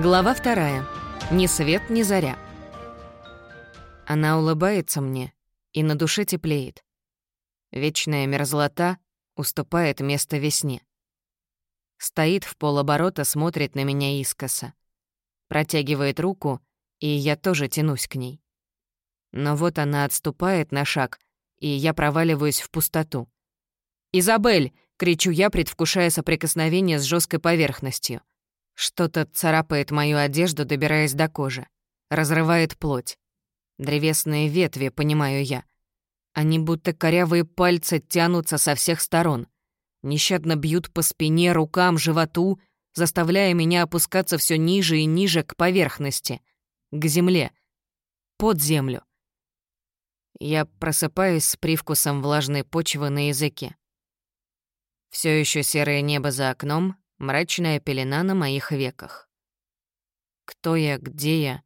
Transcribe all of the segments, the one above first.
Глава вторая. Ни свет, ни заря. Она улыбается мне, и на душе теплеет. Вечная мерзлота уступает место весне. Стоит в полоборота, смотрит на меня искоса. Протягивает руку, и я тоже тянусь к ней. Но вот она отступает на шаг, и я проваливаюсь в пустоту. «Изабель!» — кричу я, предвкушая соприкосновение с жесткой поверхностью. Что-то царапает мою одежду, добираясь до кожи. Разрывает плоть. Древесные ветви, понимаю я. Они будто корявые пальцы тянутся со всех сторон. Нещадно бьют по спине, рукам, животу, заставляя меня опускаться все ниже и ниже к поверхности, к земле, под землю. Я просыпаюсь с привкусом влажной почвы на языке. Все еще серое небо за окном, мрачная пелена на моих веках. Кто я, где я,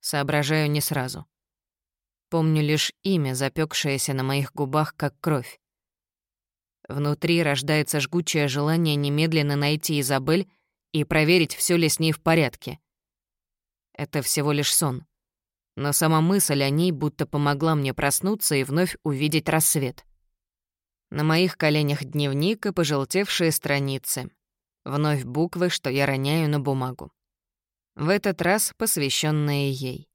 соображаю не сразу. Помню лишь имя, запекшееся на моих губах, как кровь. Внутри рождается жгучее желание немедленно найти Изабель и проверить, все ли с ней в порядке. Это всего лишь сон. Но сама мысль о ней будто помогла мне проснуться и вновь увидеть рассвет. На моих коленях дневник и пожелтевшие страницы, Вновь буквы, что я роняю на бумагу. В этот раз посвященные ей.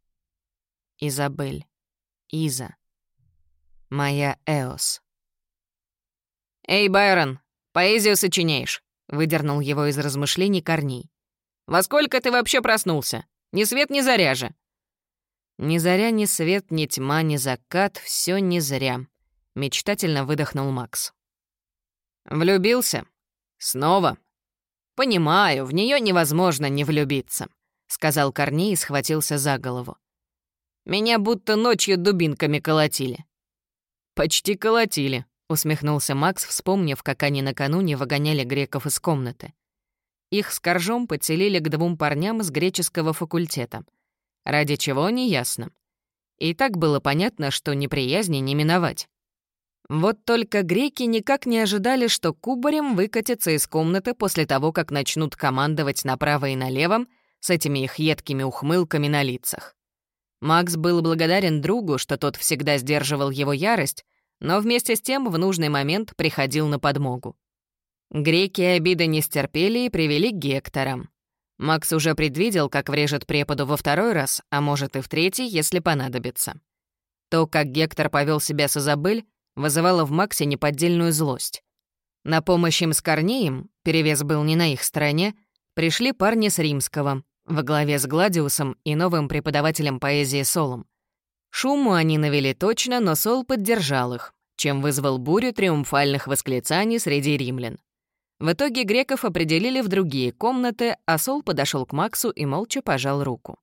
Изабель. Иза. Моя Эос. «Эй, Байрон, поэзию сочиняешь?» — выдернул его из размышлений Корней. «Во сколько ты вообще проснулся? Ни свет, ни заря же!» «Ни заря, ни свет, ни тьма, ни закат, все не зря», — мечтательно выдохнул Макс. «Влюбился? Снова?» «Понимаю, в нее невозможно не влюбиться», — сказал Корней и схватился за голову. «Меня будто ночью дубинками колотили». «Почти колотили», — усмехнулся Макс, вспомнив, как они накануне выгоняли греков из комнаты. Их с Коржом подселили к двум парням с греческого факультета. Ради чего — неясно. И так было понятно, что неприязни не миновать. Вот только греки никак не ожидали, что кубарем выкатится из комнаты после того, как начнут командовать направо и налево с этими их едкими ухмылками на лицах. Макс был благодарен другу, что тот всегда сдерживал его ярость, но вместе с тем в нужный момент приходил на подмогу. Греки обиды не стерпели и привели Гектора. Макс уже предвидел, как врежет преподу во второй раз, а может и в третий, если понадобится. То, как Гектор повел себя с Изабель, вызывало в Максе неподдельную злость. На помощь им с Корнеем, перевес был не на их стороне, пришли парни с Римского, во главе с Гладиусом и новым преподавателем поэзии Солом. Шуму они навели точно, но Сол поддержал их, чем вызвал бурю триумфальных восклицаний среди римлян. В итоге греков определили в другие комнаты, а Сол подошел к Максу и молча пожал руку.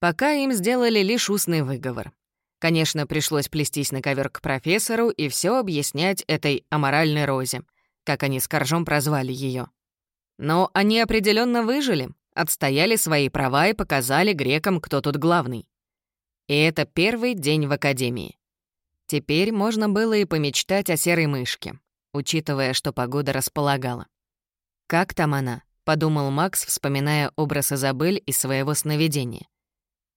Пока им сделали лишь устный выговор. Конечно, пришлось плестись на ковер к профессору и все объяснять этой аморальной розе, как они с Коржом прозвали ее. Но они определенно выжили, отстояли свои права и показали грекам, кто тут главный. И это первый день в академии. Теперь можно было и помечтать о серой мышке, учитывая, что погода располагала. «Как там она?» — подумал Макс, вспоминая образ Изабель из своего сновидения.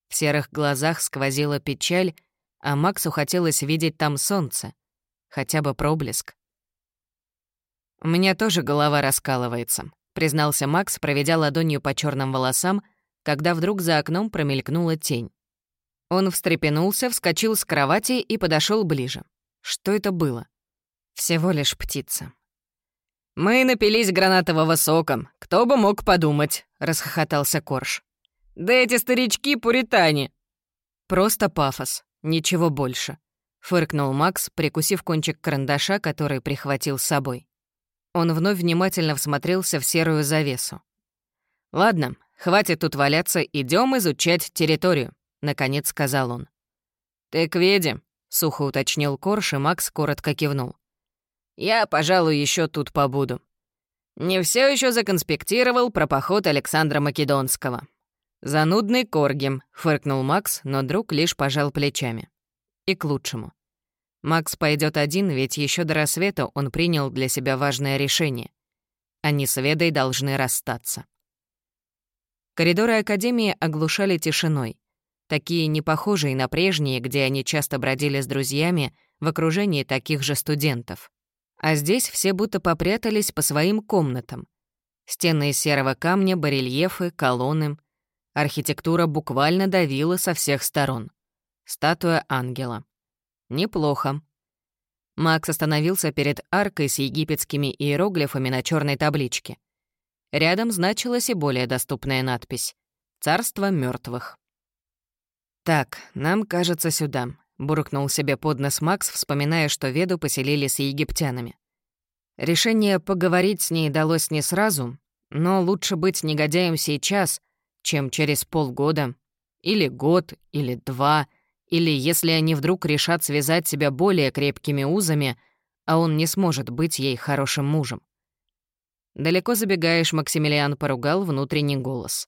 В серых глазах сквозила печаль, а Максу хотелось видеть там солнце, хотя бы проблеск. «У меня тоже голова раскалывается», — признался Макс, проведя ладонью по черным волосам, когда вдруг за окном промелькнула тень. Он встрепенулся, вскочил с кровати и подошел ближе. Что это было? Всего лишь птица. «Мы напились гранатового сока. Кто бы мог подумать?» — расхохотался Корж. «Да эти старички-пуритане!» Просто пафос. Ничего больше», — фыркнул Макс, прикусив кончик карандаша, который прихватил с собой. Он вновь внимательно всмотрелся в серую завесу. «Ладно, хватит тут валяться, идем изучать территорию», — наконец сказал он. «Ты к веде?» — сухо уточнил Корж, и Макс коротко кивнул. «Я, пожалуй, еще тут побуду. Не все еще законспектировал про поход Александра Македонского. «Занудный корги», — фыркнул Макс, но друг лишь пожал плечами. И к лучшему. Макс пойдет один, ведь еще до рассвета он принял для себя важное решение. Они с Ведой должны расстаться. Коридоры Академии оглушали тишиной, такие не похожие на прежние, где они часто бродили с друзьями в окружении таких же студентов. А здесь все будто попрятались по своим комнатам. Стены из серого камня, барельефы, колонны. Архитектура буквально давила со всех сторон. Статуя ангела. Неплохо. Макс остановился перед аркой с египетскими иероглифами на черной табличке. Рядом значилась и более доступная надпись «Царство мертвых. «Так, нам кажется сюда», — буркнул себе под нос Макс, вспоминая, что Веду поселили с египтянами. Решение поговорить с ней далось не сразу, но лучше быть негодяем сейчас, чем через полгода, или год, или два, или если они вдруг решат связать себя более крепкими узами, а он не сможет быть ей хорошим мужем. «Далеко забегаешь», — Максимилиан поругал внутренний голос.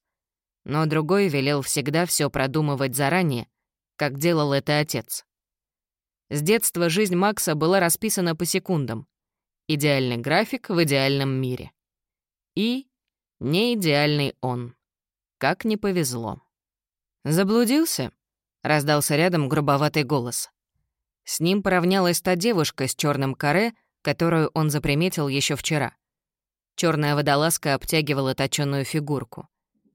Но другой велел всегда все продумывать заранее, как делал это отец. С детства жизнь Макса была расписана по секундам. Идеальный график в идеальном мире. И не идеальный он. Как не повезло. «Заблудился?» — раздался рядом грубоватый голос. С ним поравнялась та девушка с черным каре, которую он заприметил еще вчера. Черная водолазка обтягивала точёную фигурку.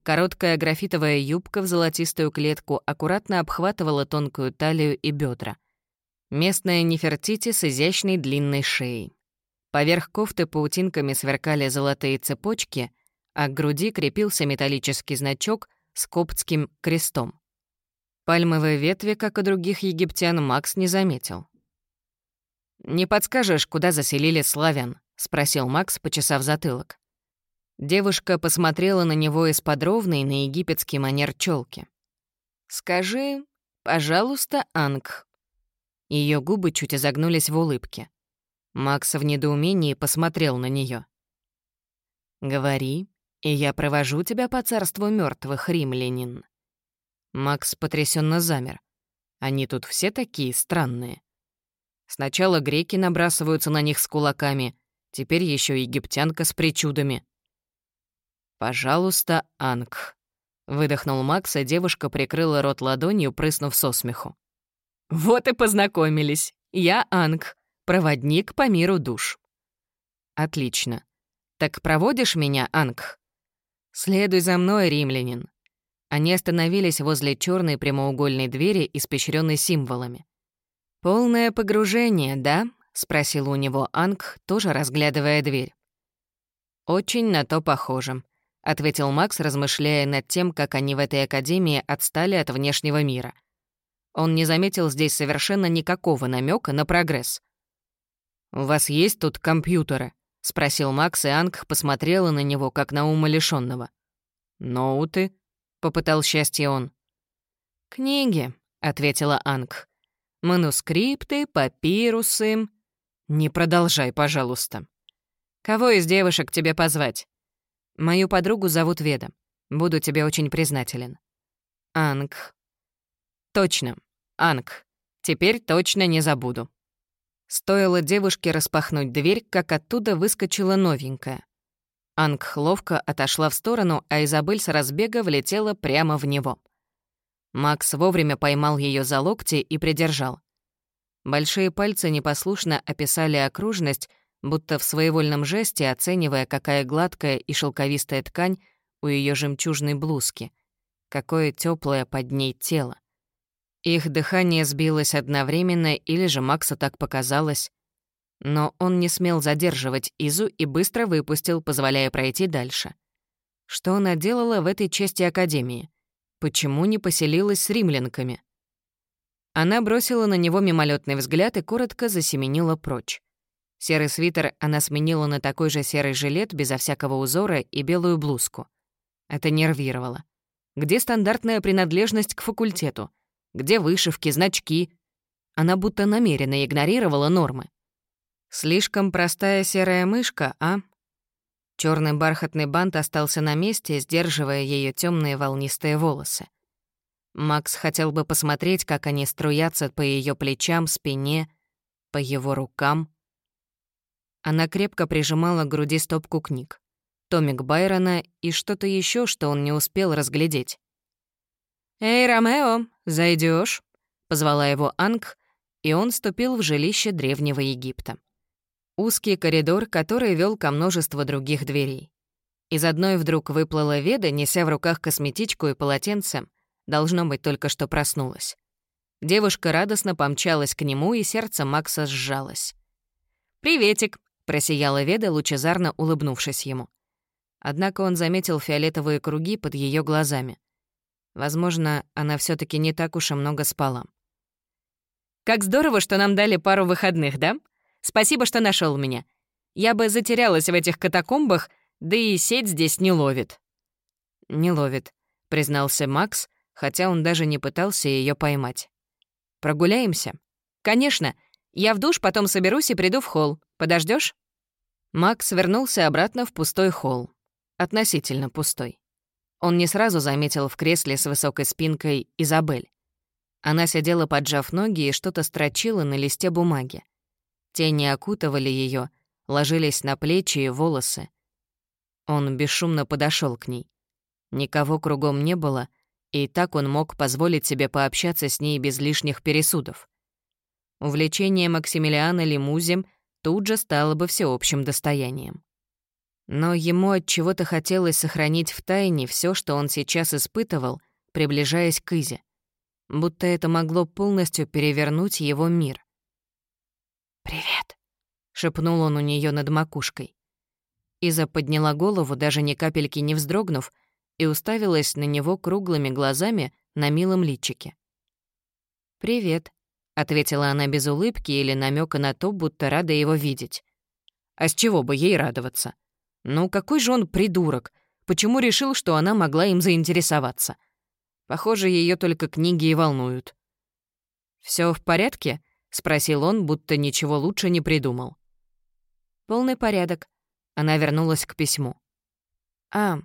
Короткая графитовая юбка в золотистую клетку аккуратно обхватывала тонкую талию и бедра. Местная нефертити с изящной длинной шеей. Поверх кофты паутинками сверкали золотые цепочки, а к груди крепился металлический значок с коптским крестом. Пальмовые ветви, как и других египтян, Макс не заметил. «Не подскажешь, куда заселили славян?» — спросил Макс, почесав затылок. Девушка посмотрела на него из-под ровной на египетский манер челки. «Скажи, пожалуйста, Анг». Ее губы чуть изогнулись в улыбке. Макс в недоумении посмотрел на нее. «Говори, и я провожу тебя по царству мертвых, римлянин». Макс потрясенно замер. Они тут все такие странные. Сначала греки набрасываются на них с кулаками, Теперь еще египтянка с причудами. «Пожалуйста, Анг», — выдохнул Макс, а девушка прикрыла рот ладонью, прыснув со смеху. «Вот и познакомились. Я Анг, проводник по миру душ». «Отлично. Так проводишь меня, Анг?» «Следуй за мной, римлянин». Они остановились возле черной прямоугольной двери, испещренной символами. «Полное погружение, да?» — спросил у него Анг, тоже разглядывая дверь. «Очень на то похоже», — ответил Макс, размышляя над тем, как они в этой академии отстали от внешнего мира. Он не заметил здесь совершенно никакого намека на прогресс. «У вас есть тут компьютеры?» — спросил Макс, и Анг посмотрела на него, как на умалишённого. «Ноуты?» — попытал счастье он. «Книги», — ответила Анг. «Манускрипты, папирусы, «Не продолжай, пожалуйста. Кого из девушек тебе позвать?» «Мою подругу зовут Веда. Буду тебе очень признателен». «Анг». «Точно, Анг. Теперь точно не забуду». Стоило девушке распахнуть дверь, как оттуда выскочила новенькая. Анг ловко отошла в сторону, а Изабель с разбега влетела прямо в него. Макс вовремя поймал ее за локти и придержал. Большие пальцы непослушно описали окружность, будто в своевольном жесте оценивая, какая гладкая и шелковистая ткань у ее жемчужной блузки, какое теплое под ней тело. Их дыхание сбилось одновременно, или же Максу так показалось. Но он не смел задерживать Изу и быстро выпустил, позволяя пройти дальше. Что она делала в этой части Академии? Почему не поселилась с римлянками? Она бросила на него мимолетный взгляд и коротко засеменила прочь. Серый свитер она сменила на такой же серый жилет безо всякого узора и белую блузку. Это нервировало. Где стандартная принадлежность к факультету? Где вышивки, значки? Она будто намеренно игнорировала нормы. Слишком простая серая мышка, а? Черный бархатный бант остался на месте, сдерживая ее темные волнистые волосы. Макс хотел бы посмотреть, как они струятся по ее плечам, спине, по его рукам. Она крепко прижимала к груди стопку книг. томик Байрона и что-то еще, что он не успел разглядеть. «Эй, Ромео, зайдешь? позвала его Анг, и он ступил в жилище древнего Египта. Узкий коридор, который вел ко множеству других дверей. Из одной вдруг выплыла Веда, неся в руках косметичку и полотенце, должно быть, только что проснулась. Девушка радостно помчалась к нему, и сердце Макса сжалось. «Приветик!» — просияла Веда, лучезарно улыбнувшись ему. Однако он заметил фиолетовые круги под ее глазами. Возможно, она все таки не так уж и много спала. «Как здорово, что нам дали пару выходных, да? Спасибо, что нашел меня. Я бы затерялась в этих катакомбах, да и сеть здесь не ловит». «Не ловит», — признался Макс, хотя он даже не пытался ее поймать. «Прогуляемся?» «Конечно. Я в душ, потом соберусь и приду в холл. Подождешь? Макс вернулся обратно в пустой холл. Относительно пустой. Он не сразу заметил в кресле с высокой спинкой Изабель. Она сидела, поджав ноги, и что-то строчила на листе бумаги. Тени окутывали ее, ложились на плечи и волосы. Он бесшумно подошел к ней. Никого кругом не было, и так он мог позволить себе пообщаться с ней без лишних пересудов. Увлечение Максимилиана Лимузем тут же стало бы всеобщим достоянием. Но ему от чего-то хотелось сохранить в тайне все, что он сейчас испытывал, приближаясь к Изе. Будто это могло полностью перевернуть его мир. «Привет», — шепнул он у нее над макушкой. Иза подняла голову, даже ни капельки не вздрогнув, и уставилась на него круглыми глазами на милом личике. «Привет», — ответила она без улыбки или намека на то, будто рада его видеть. А с чего бы ей радоваться? Ну, какой же он придурок? Почему решил, что она могла им заинтересоваться? Похоже, ее только книги и волнуют. Все в порядке?» — спросил он, будто ничего лучше не придумал. «Полный порядок». Она вернулась к письму. «А...»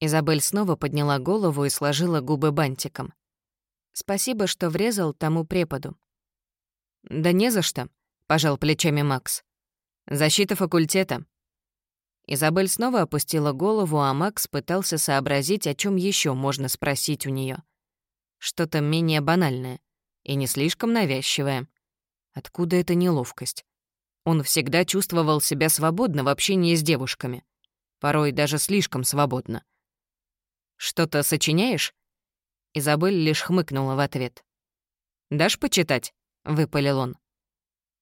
Изабель снова подняла голову и сложила губы бантиком. «Спасибо, что врезал тому преподу. «Да не за что», — пожал плечами Макс. «Защита факультета». Изабель снова опустила голову, а Макс пытался сообразить, о чем еще можно спросить у нее. Что-то менее банальное и не слишком навязчивое. Откуда эта неловкость? Он всегда чувствовал себя свободно в общении с девушками. Порой даже слишком свободно. «Что-то сочиняешь?» Изабель лишь хмыкнула в ответ. «Дашь почитать?» — выпалил он.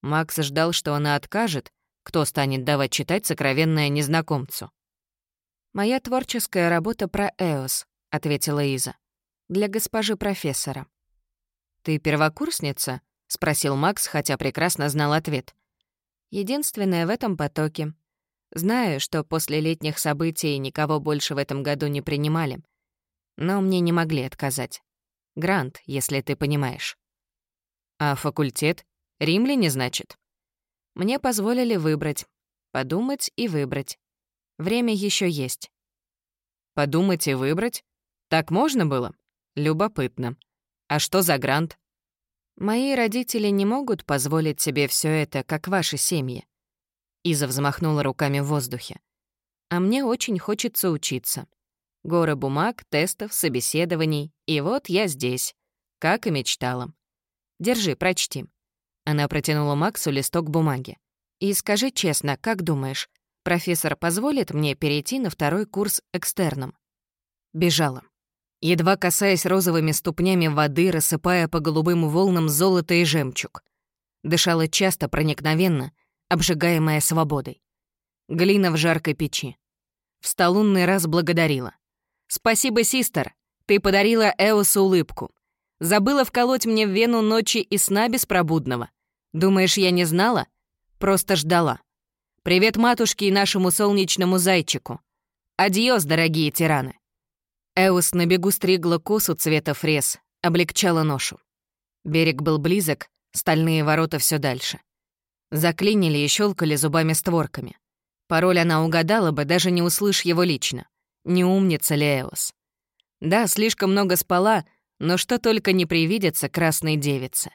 Макс ждал, что она откажет, кто станет давать читать сокровенное незнакомцу. «Моя творческая работа про Эос», — ответила Иза. «Для госпожи профессора». «Ты первокурсница?» — спросил Макс, хотя прекрасно знал ответ. «Единственное в этом потоке. Знаю, что после летних событий никого больше в этом году не принимали. Но мне не могли отказать. Грант, если ты понимаешь». А факультет? Римляне, значит? Мне позволили выбрать. Подумать и выбрать. Время еще есть. Подумать и выбрать? Так можно было? Любопытно. А что за грант? Мои родители не могут позволить себе все это, как ваши семьи. Иза взмахнула руками в воздухе. А мне очень хочется учиться. Горы бумаг, тестов, собеседований. И вот я здесь, как и мечтала. Держи, прочти». Она протянула Максу листок бумаги. «И скажи честно, как думаешь, профессор позволит мне перейти на второй курс экстерном?» Бежала. Едва касаясь розовыми ступнями воды, рассыпая по голубым волнам золото и жемчуг. Дышала часто, проникновенно, обжигаемая свободой. Глина в жаркой печи. В столунный раз благодарила. «Спасибо, систер, ты подарила Эосу улыбку. Забыла вколоть мне в вену ночи и сна беспробудного. Думаешь, я не знала? Просто ждала. Привет матушке и нашему солнечному зайчику. Адьос, дорогие тираны. Эус на бегу стригла косу цвета фрез, облегчала ношу. Берег был близок, стальные ворота все дальше. Заклинили и щелкали зубами створками. Пароль она угадала бы, даже не услышь его лично. Не умница ли Эос? Да, слишком много спала, но что только не привидится красной девице.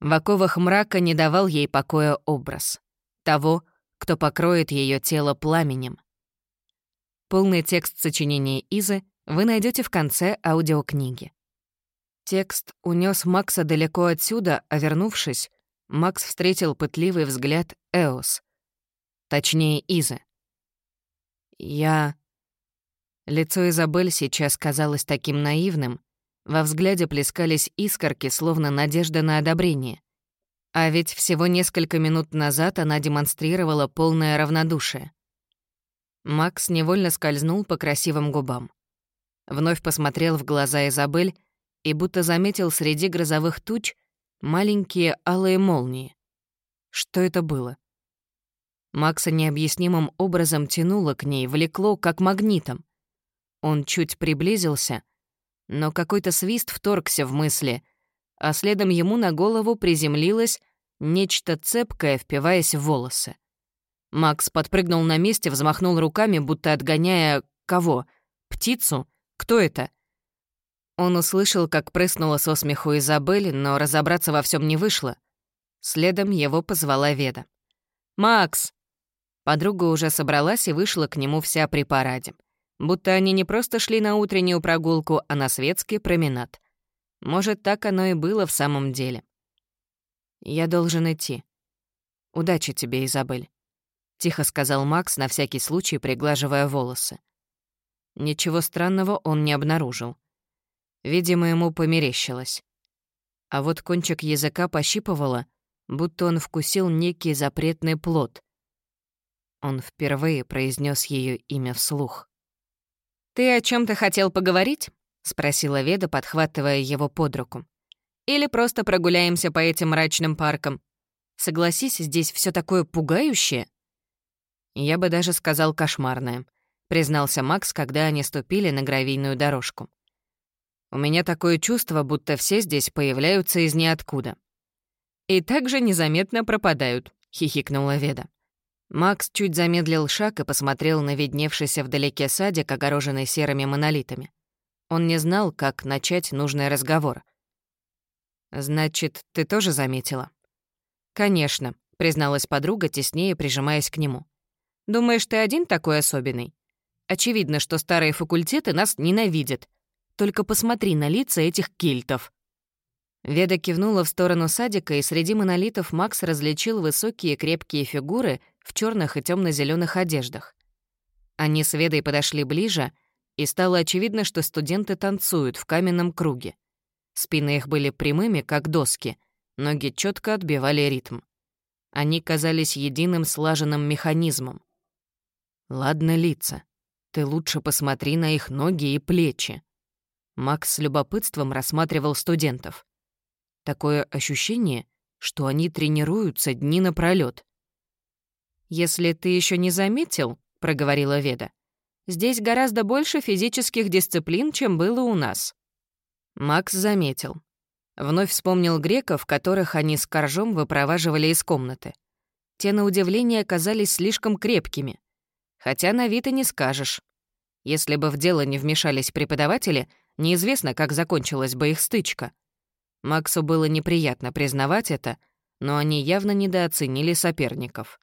В оковах мрака не давал ей покоя образ. Того, кто покроет ее тело пламенем. Полный текст сочинения Изы вы найдете в конце аудиокниги. Текст унес Макса далеко отсюда, а вернувшись, Макс встретил пытливый взгляд Эос. Точнее, Изы. Я... Лицо Изабель сейчас казалось таким наивным. Во взгляде плескались искорки, словно надежда на одобрение. А ведь всего несколько минут назад она демонстрировала полное равнодушие. Макс невольно скользнул по красивым губам. Вновь посмотрел в глаза Изабель и будто заметил среди грозовых туч маленькие алые молнии. Что это было? Макса необъяснимым образом тянуло к ней, влекло, как магнитом. Он чуть приблизился, но какой-то свист вторгся в мысли, а следом ему на голову приземлилось нечто цепкое, впиваясь в волосы. Макс подпрыгнул на месте, взмахнул руками, будто отгоняя... кого? Птицу? Кто это? Он услышал, как прыснула со смеху Изабель, но разобраться во всем не вышло. Следом его позвала Веда. «Макс!» Подруга уже собралась и вышла к нему вся при параде будто они не просто шли на утреннюю прогулку, а на светский променад. Может, так оно и было в самом деле. «Я должен идти. Удачи тебе, Изабель», — тихо сказал Макс, на всякий случай приглаживая волосы. Ничего странного он не обнаружил. Видимо, ему померещилось. А вот кончик языка пощипывало, будто он вкусил некий запретный плод. Он впервые произнес ее имя вслух. «Ты о чем то хотел поговорить?» — спросила Веда, подхватывая его под руку. «Или просто прогуляемся по этим мрачным паркам? Согласись, здесь все такое пугающее». «Я бы даже сказал кошмарное», — признался Макс, когда они ступили на гравийную дорожку. «У меня такое чувство, будто все здесь появляются из ниоткуда». «И также незаметно пропадают», — хихикнула Веда. Макс чуть замедлил шаг и посмотрел на видневшийся вдалеке садик, огороженный серыми монолитами. Он не знал, как начать нужный разговор. «Значит, ты тоже заметила?» «Конечно», — призналась подруга, теснее прижимаясь к нему. «Думаешь, ты один такой особенный? Очевидно, что старые факультеты нас ненавидят. Только посмотри на лица этих кельтов». Веда кивнула в сторону садика, и среди монолитов Макс различил высокие крепкие фигуры в черных и темно зеленых одеждах. Они с Ведой подошли ближе, и стало очевидно, что студенты танцуют в каменном круге. Спины их были прямыми, как доски, ноги четко отбивали ритм. Они казались единым слаженным механизмом. «Ладно, лица. Ты лучше посмотри на их ноги и плечи». Макс с любопытством рассматривал студентов. Такое ощущение, что они тренируются дни напролёт. «Если ты еще не заметил», — проговорила Веда, «здесь гораздо больше физических дисциплин, чем было у нас». Макс заметил. Вновь вспомнил греков, которых они с коржом выпроваживали из комнаты. Те, на удивление, оказались слишком крепкими. Хотя на вид и не скажешь. Если бы в дело не вмешались преподаватели, неизвестно, как закончилась бы их стычка. Максу было неприятно признавать это, но они явно недооценили соперников.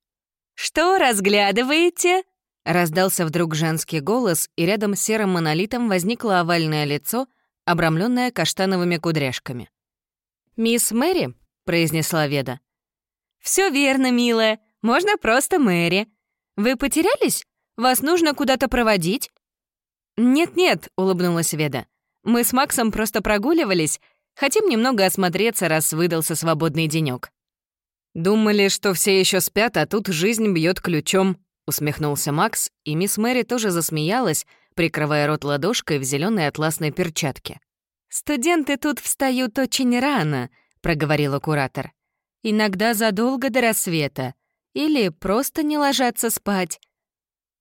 «Что разглядываете?» Раздался вдруг женский голос, и рядом с серым монолитом возникло овальное лицо, обрамленное каштановыми кудряшками. «Мисс Мэри?» — произнесла Веда. Все верно, милая. Можно просто Мэри. Вы потерялись? Вас нужно куда-то проводить?» «Нет-нет», — улыбнулась Веда. «Мы с Максом просто прогуливались, Хотим немного осмотреться, раз выдался свободный денёк. «Думали, что все еще спят, а тут жизнь бьет ключом», — усмехнулся Макс, и мисс Мэри тоже засмеялась, прикрывая рот ладошкой в зеленой атласной перчатке. «Студенты тут встают очень рано», — проговорила куратор. «Иногда задолго до рассвета. Или просто не ложатся спать».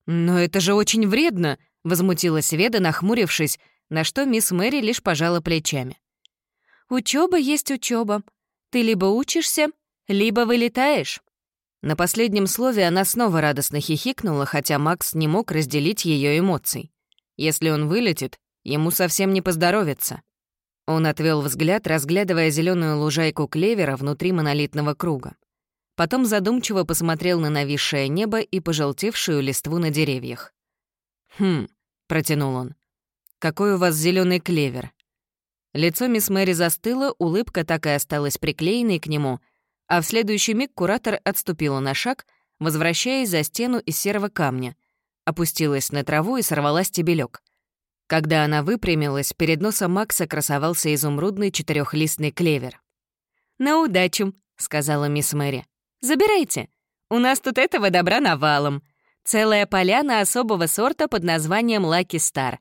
«Но это же очень вредно», — возмутилась Веда, нахмурившись, на что мисс Мэри лишь пожала плечами. Учеба есть учеба. Ты либо учишься, либо вылетаешь». На последнем слове она снова радостно хихикнула, хотя Макс не мог разделить ее эмоций. Если он вылетит, ему совсем не поздоровится. Он отвел взгляд, разглядывая зеленую лужайку клевера внутри монолитного круга. Потом задумчиво посмотрел на нависшее небо и пожелтевшую листву на деревьях. «Хм», — протянул он. «Какой у вас зеленый клевер?» Лицо мисс Мэри застыло, улыбка так и осталась приклеенной к нему, а в следующий миг куратор отступила на шаг, возвращаясь за стену из серого камня, опустилась на траву и сорвала стебелек. Когда она выпрямилась, перед носом Макса красовался изумрудный четырехлистный клевер. «На удачу», — сказала мисс Мэри. «Забирайте. У нас тут этого добра навалом. Целая поляна особого сорта под названием Лаки Стар.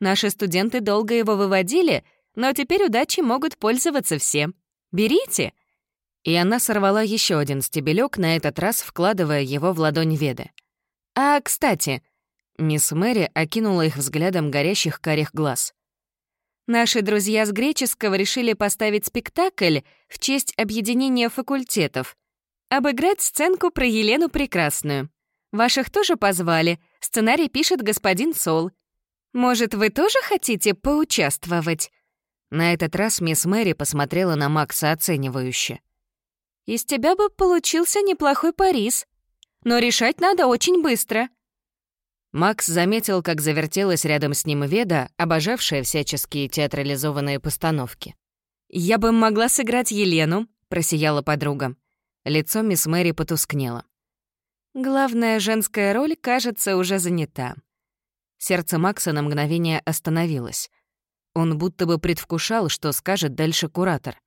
Наши студенты долго его выводили, но теперь удачей могут пользоваться все. Берите!» И она сорвала еще один стебелек, на этот раз вкладывая его в ладонь Веды. «А, кстати...» Мисс Мэри окинула их взглядом горящих карих глаз. «Наши друзья с греческого решили поставить спектакль в честь объединения факультетов. Обыграть сценку про Елену Прекрасную. Ваших тоже позвали. Сценарий пишет господин Сол. Может, вы тоже хотите поучаствовать?» На этот раз мисс Мэри посмотрела на Макса оценивающе. «Из тебя бы получился неплохой Парис. Но решать надо очень быстро». Макс заметил, как завертелась рядом с ним Веда, обожавшая всяческие театрализованные постановки. «Я бы могла сыграть Елену», — просияла подруга. Лицо мисс Мэри потускнело. «Главная женская роль, кажется, уже занята». Сердце Макса на мгновение остановилось. Он будто бы предвкушал, что скажет дальше куратор.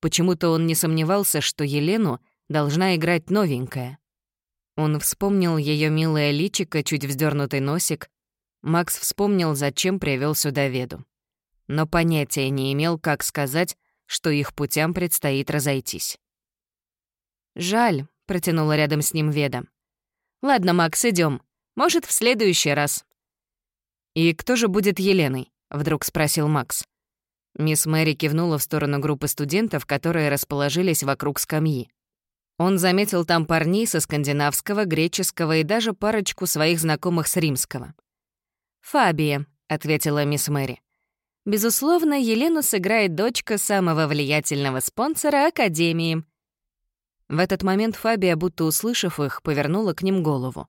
Почему-то он не сомневался, что Елену должна играть новенькая. Он вспомнил ее милое личико, чуть вздернутый носик. Макс вспомнил, зачем привел сюда Веду. Но понятия не имел, как сказать, что их путям предстоит разойтись. «Жаль», — протянула рядом с ним Веда. «Ладно, Макс, идем. Может, в следующий раз». «И кто же будет Еленой?» — вдруг спросил Макс. Мисс Мэри кивнула в сторону группы студентов, которые расположились вокруг скамьи. Он заметил там парней со скандинавского, греческого и даже парочку своих знакомых с римского. «Фабия», — ответила мисс Мэри. «Безусловно, Елену сыграет дочка самого влиятельного спонсора Академии». В этот момент Фабия, будто услышав их, повернула к ним голову.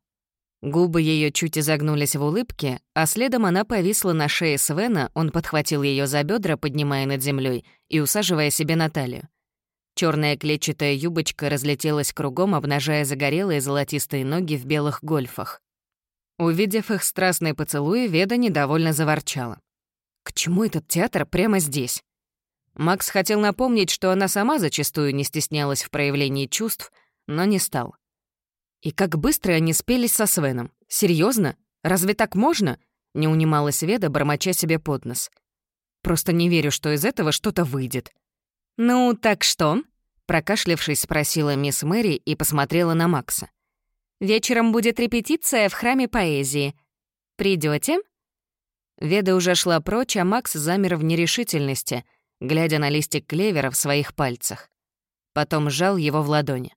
Губы ее чуть изогнулись в улыбке, а следом она повисла на шее Свена, он подхватил ее за бедра, поднимая над землей и усаживая себе на талию. Черная клетчатая юбочка разлетелась кругом, обнажая загорелые золотистые ноги в белых гольфах. Увидев их страстный поцелуй, Веда недовольно заворчала. «К чему этот театр прямо здесь?» Макс хотел напомнить, что она сама зачастую не стеснялась в проявлении чувств, но не стал. И как быстро они спелись со Свеном. Серьезно? Разве так можно? Не унималась Веда, бормоча себе под нос. Просто не верю, что из этого что-то выйдет. «Ну, так что?» Прокашлявшись, спросила мисс Мэри и посмотрела на Макса. «Вечером будет репетиция в храме поэзии. Придете? Веда уже шла прочь, а Макс замер в нерешительности, глядя на листик клевера в своих пальцах. Потом сжал его в ладони.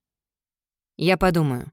«Я подумаю»,